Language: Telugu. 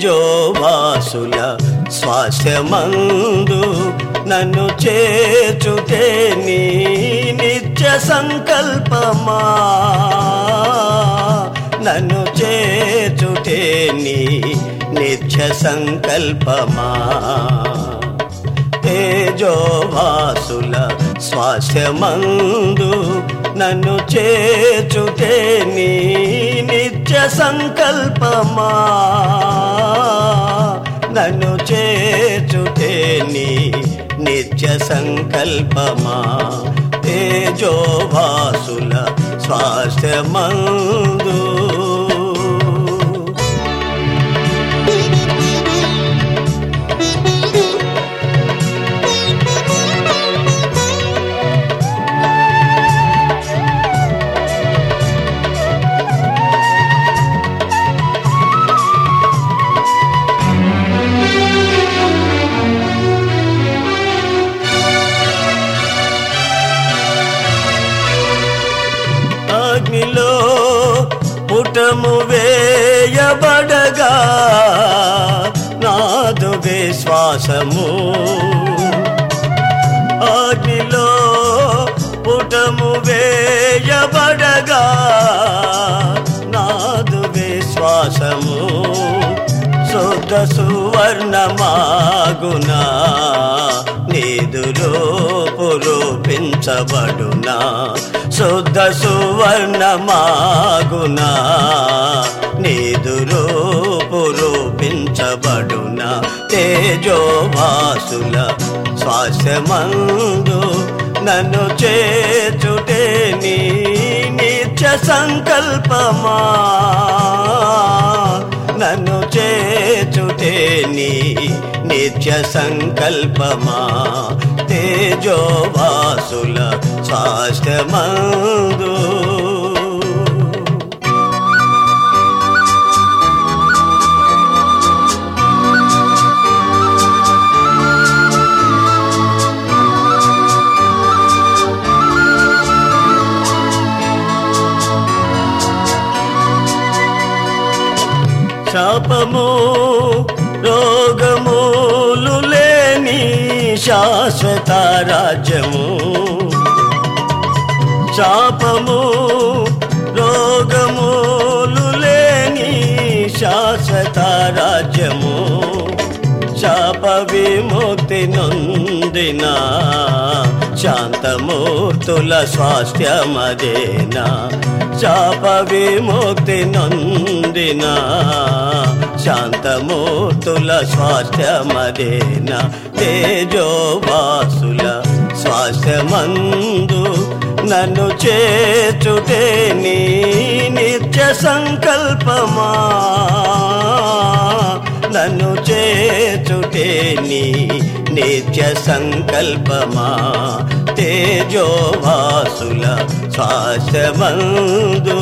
తేజోవాసుల స్వాస్థ్యమందు నన్ను చేర్చుతే నీ నిత్య సంకల్పమా? నన్ను చేర్చుతే నీ నిత్య సంకల్పమా? తేజోవాసుల స్వాస్థ్యమందు నన్ను చేచుటే నీ నిత్య సంకల్పమా? నన్ను చేచుటే నీ నిత్య సంకల్పమా? తేజోభాసుల స్వాస్థ్యమందు నాదము వేయబడగా నాదు విశ్వాసము అగ్నిలో పుటము వేయబడగా నాదు విశ్వాసము శుద్ధ సువర్ణమాగునా నీదులో పురూపించబడునా శుద్ధ సువర్ణమాగునా నీదులో పురూపించబడునా తేజోభాసుల స్వాస్యమందు నన్ను చేచుటే నీ నిత్య సంకల్పమా? నన్ను చేచుటే నీ నిత్య సంకల్పమా? తేజోవాసుల సాష్టమందు. శాపము రోగ శాశ్వత రాజ్యము. శాపము రోగములు లేని శాశ్వత రాజ్యము. శాప విముక్తి నొందిన శాంతమూర్తుల స్వాస్థ్యమదేనా. శాప విముక్తి నొందిన శాంతమూర్తుల స్వాస్థ్యమదేనా? తేజోవాసుల స్వాస్థ్యమందు నన్ను చేచుటే నీ నిత్య సంకల్పమా? నన్ను చేచుటే నీ నిత్య సంకల్పమా? తేజోవాసుల స్వాస్థ్యమందు